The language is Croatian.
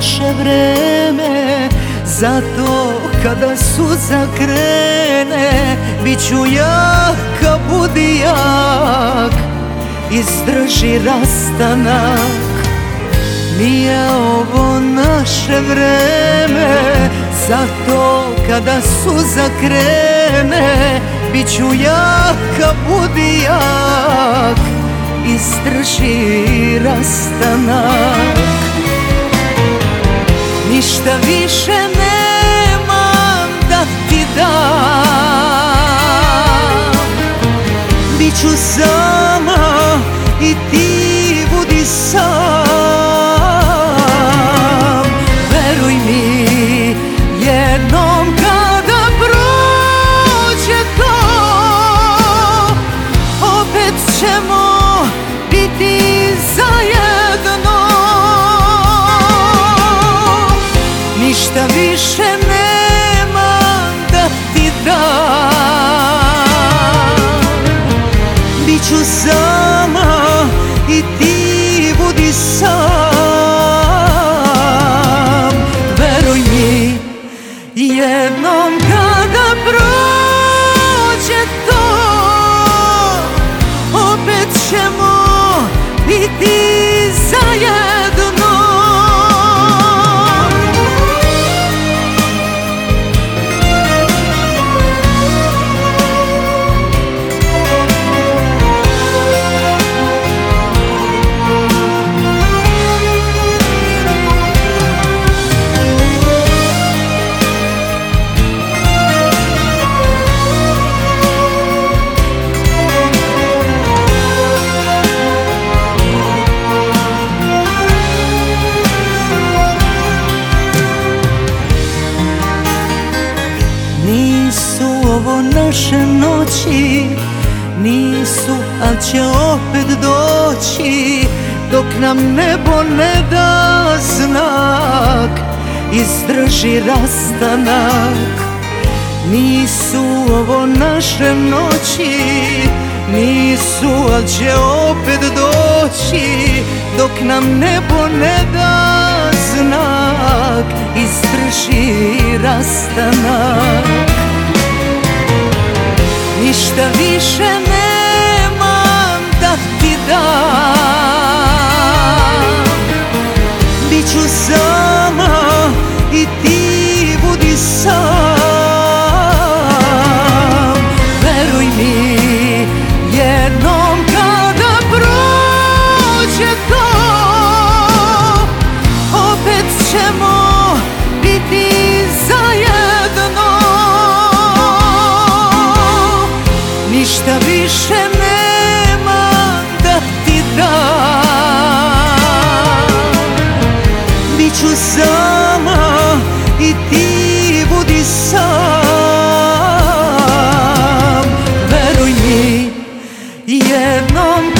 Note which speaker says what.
Speaker 1: naše vreme Zato kada suza krene Biću jaka, budi jak Izdrži rastanak. Nije ovo naše vreme Zato kada suza krene Biću jaka, budi jak Izdrži rastanak Ništa više nemam Τον Nisu ovo naše noći Nisu, al će opet doći Dok nam nebo ne da znak. Izdrži rastanak. Nisu ovo naše noći Nisu, al će opet doći Dok nam nebo ne da znak. Izdrži rastanak Ništa više nemam non più